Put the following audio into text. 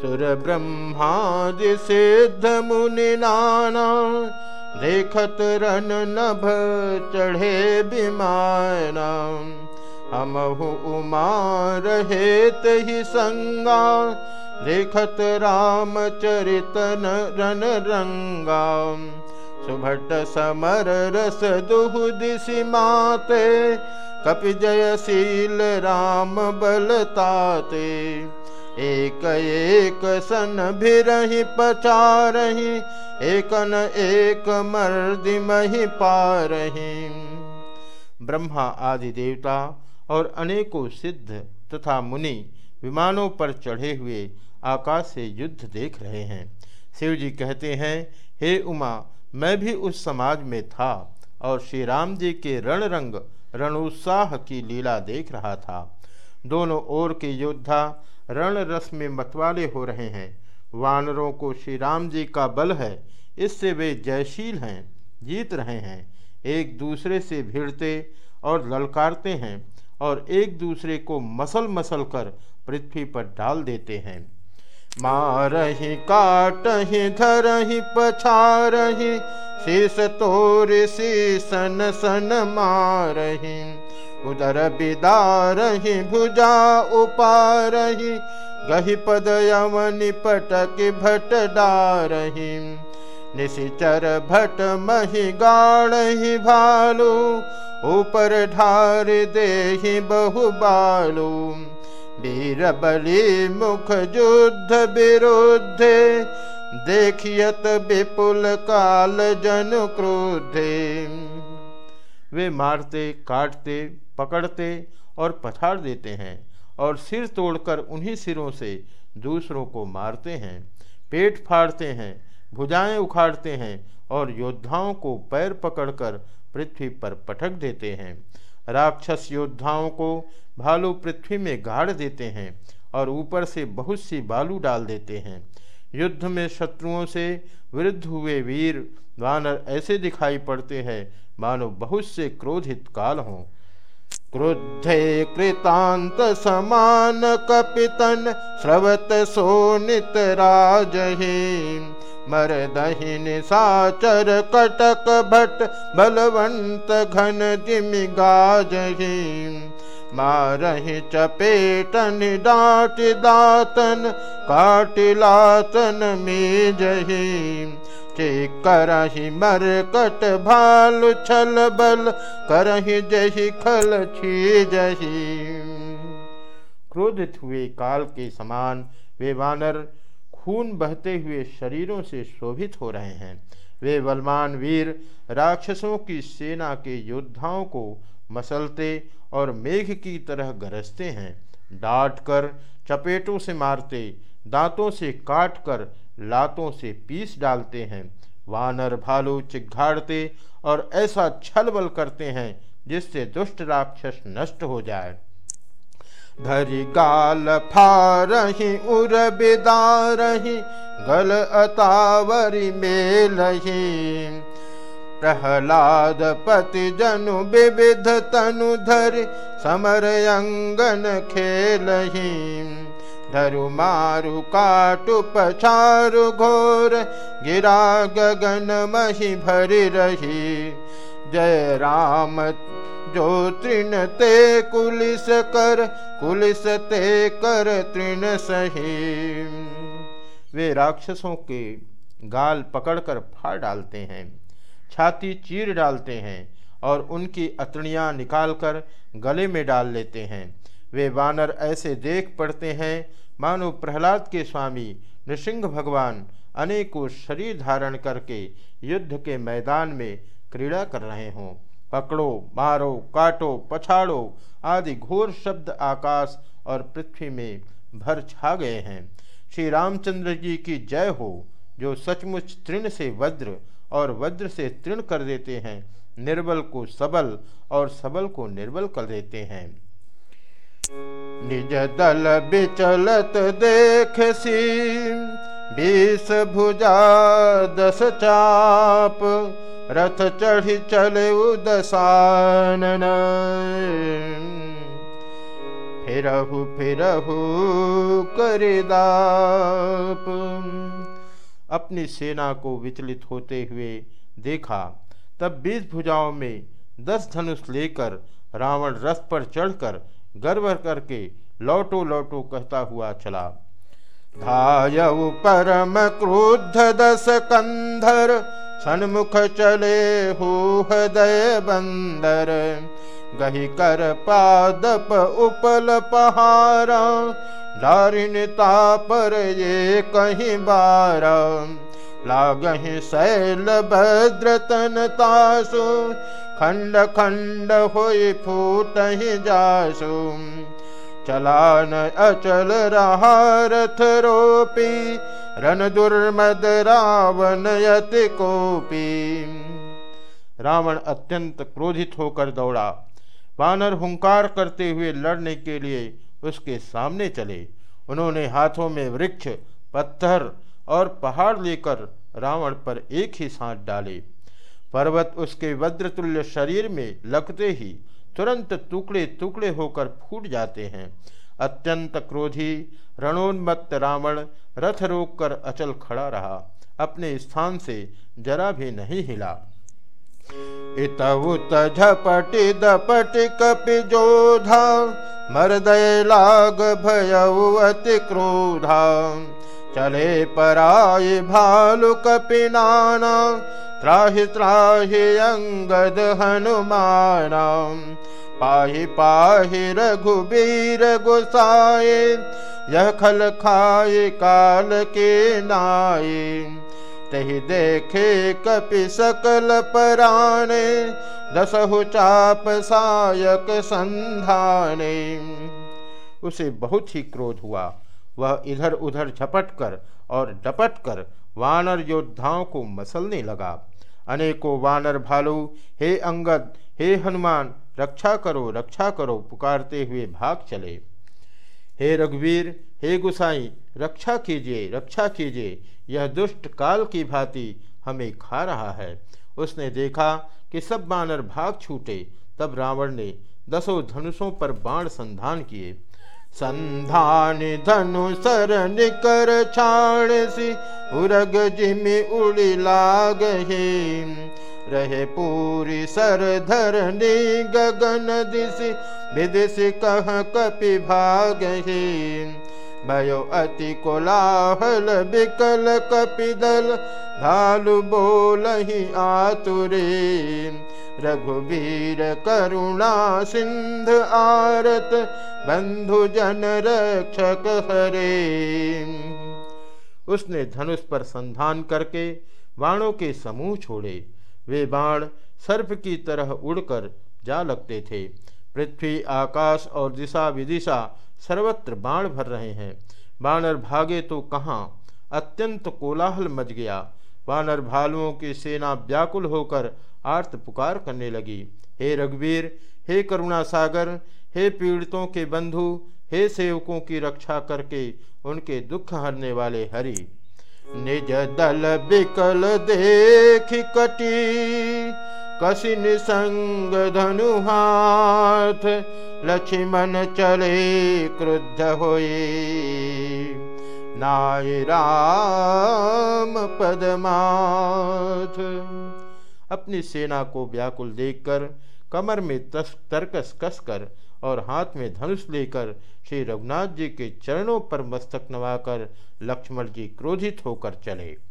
सुर ब्रह्मादि सिद्ध मुनि नाना देखत रन नभ चढ़े विमाना हम उमा रहेत ही संगा देखत राम चरितन रन रंगा सुभट समर रस दुहु दिशि माते कपि जयशील राम बलताते एक एक सन भिरहि पचारहि एक न एक मर्दि मही पारही ब्रह्मा आदि देवता और अनेकों सिद्ध तथा मुनि विमानों पर चढ़े हुए आकाश से युद्ध देख रहे हैं। शिव जी कहते हैं, हे उमा, मैं भी उस समाज में था और श्री राम जी के रण रंग रणोत्साह की लीला देख रहा था। दोनों ओर के योद्धा रण रस में मतवाले हो रहे हैं। वानरों को श्री राम जी का बल है। इससे वे जयशील हैं, जीत रहे हैं। एक दूसरे से भिड़ते और ललकारते हैं और एक दूसरे को मसल मसल कर पृथ्वी पर डाल देते हैं। मारही, काटही, धरही, पछारही, शीस तोर शीसन सन मारही। उदर बिदारही भुजा उपारही गही पद यमनि पटक भट डारही निशिचर भट मही गाढ़ी भालू ऊपर ढार देही बहु बालू। वीर बलि मुख युद्ध विरुद्ध, देखियत विपुल काल जन क्रोधे। वे मारते, काटते पकड़ते और पछाड़ देते हैं और सिर तोड़कर उन्हीं सिरों से दूसरों को मारते हैं। पेट फाड़ते हैं, भुजाएँ उखाड़ते हैं और योद्धाओं को पैर पकड़कर पृथ्वी पर पटक देते हैं। राक्षस योद्धाओं को भालू पृथ्वी में गाड़ देते हैं और ऊपर से बहुत सी बालू डाल देते हैं। युद्ध में शत्रुओं से विरुद्ध हुए वीर, वानर ऐसे दिखाई पड़ते हैं मानो बहुत से क्रोधित काल हों। क्रुद्धे कृतांत समान कपितन स्रवत सोनित राजही। मर दहिन साचर कटक भट बलवंत घन जिमि गाजही। मारहि चपेटन डाट दातन काटिलातन जही के करही मर कट भालु छल बल, करही जही खल छी जही क्रोधित हुए काल के समान वे वानर खून बहते हुए शरीरों से शोभित हो रहे हैं। वे बलवान वीर राक्षसों की सेना के योद्धाओं को मसलते और मेघ की तरह गरजते हैं। डांट कर चपेटों से मारते, दांतों से काट कर लातों से पीस डालते हैं। वानर भालू चिघाड़ते और ऐसा छल बल करते हैं जिससे दुष्ट राक्षस नष्ट हो जाए। धरि गाल फारही, उर बिदारही, गल अतावरी मेलही। प्रहलाद पति जनु विविध तनु धरि, समर अंगन खेलही। धरु मारु काटु पछारु घोर, गिरा गगन मही भरि रही। जय राम, जो तृण ते कुलिस कर, कुलिस ते कर तृण सही। वे राक्षसों के गाल पकड़कर फाड़ डालते हैं, छाती चीर डालते हैं और उनकी अतड़ियाँ निकालकर गले में डाल लेते हैं। वे वानर ऐसे देख पड़ते हैं मानो प्रहलाद के स्वामी नृसिंह भगवान अनेकों शरीर धारण करके युद्ध के मैदान में क्रीड़ा कर रहे हों। पकड़ो, मारो, काटो, पछाड़ो आदि घोर शब्द आकाश और पृथ्वी में भर छा गए हैं। श्री रामचंद्र जी की जय हो, जो सचमुच तृण से वज्र और वज्र से तृण कर देते हैं, निर्बल को सबल और सबल को निर्बल कर देते हैं। निज दल बिचलत देख सी बीस भुजा दस चाप, रथ चढ़ी चले उदसान फिरहु फिरहु करिदाप। अपनी सेना को विचलित होते हुए देखा, तब बीस भुजाओं में दस धनुष लेकर रावण रथ पर चढ़कर गर्व करके लौटो लौटो कहता हुआ चला। धायऊ परम क्रुद्ध दस कंधर, सन्मुख चले हो हृदय बंदर। गही कर पादप उपल पहारा, दारिणता पर ये कहीं बारा। लागहि शैल भद्रतन तासु, खंड खंड होई फूट ही जासु। चलान अचल रहा रथ रोपी, रन दुर्मद रावण यति कोपी। रावण अत्यंत क्रोधित होकर दौड़ा। वानर हुंकार करते हुए लड़ने के लिए उसके सामने चले। उन्होंने हाथों में वृक्ष, पत्थर और पहाड़ लेकर रावण पर एक ही साथ डाले। पर्वत उसके वज्रतुल्य शरीर में लगते ही तुरंत टुकड़े टुकड़े होकर फूट जाते हैं। अत्यंत क्रोधी, रणोन्मत्त रावण रथ रोक कर अचल खड़ा रहा। अपने स्थान से जरा भी नहीं हिला। इतउत झपटि दपटि कपि जोधा, मरदय लाग भयउ क्रोधा। चले पराय भालु कपि नाना त्राहि त्राहि अंगद हनुमान। पाहि पाहि रघुबीर गुसाए यह खल खाए काल के नाये तही देखे कपि सकल पराणे दसहु चाप सायक संधाने। उसे बहुत ही क्रोध हुआ। वह इधर उधर झपट कर और डपट कर वानर योद्धाओं को मसलने लगा। अनेकों वानर भालू, हे अंगद, हे हनुमान, रक्षा करो रक्षा करो, पुकारते हुए भाग चले। हे रघुवीर, हे गुसाई, रक्षा कीजिए रक्षा कीजिए, यह दुष्ट काल की भांति हमें खा रहा है। उसने देखा कि सब बानर भाग छूटे, तब रावण ने दसों धनुषों पर बाण संधान किए। संधान धनु सर निकर छाण सी उरग जिमि उड़ी लाग रहे पूरी सर धरनी गगन दिशि विदिशि कह कपि भाग भयो अति कोलाहल बिकल कपिदल, भालु बोल ही आतुरे। रघुवीर करुणा सिंध आरत, बंधु जन रक्षक हरे। उसने धनुष पर संधान करके बाणों के समूह छोड़े। वे बाण सर्प की तरह उड़कर जा लगते थे। पृथ्वी, आकाश और दिशा विदिशा सर्वत्र बाण भर रहे हैं। बानर भागे तो कहाँ? अत्यंत कोलाहल मच गया। वानर भालुओं की सेना व्याकुल होकर आर्त पुकार करने लगी। हे रघुवीर, हे करुणा सागर हे पीड़ितों के बंधु, हे सेवकों की रक्षा करके उनके दुख हरने वाले हरि। निज दल बिकल देख कटी कसिन संग धनु हाथ लक्ष्मण चले क्रुद्ध होए। नाय राम पदमाथ। अपनी सेना को व्याकुल देखकर, कमर में तस तरकस कसकर और हाथ में धनुष लेकर श्री रघुनाथ जी के चरणों पर मस्तक नवाकर लक्ष्मण जी क्रोधित होकर चले।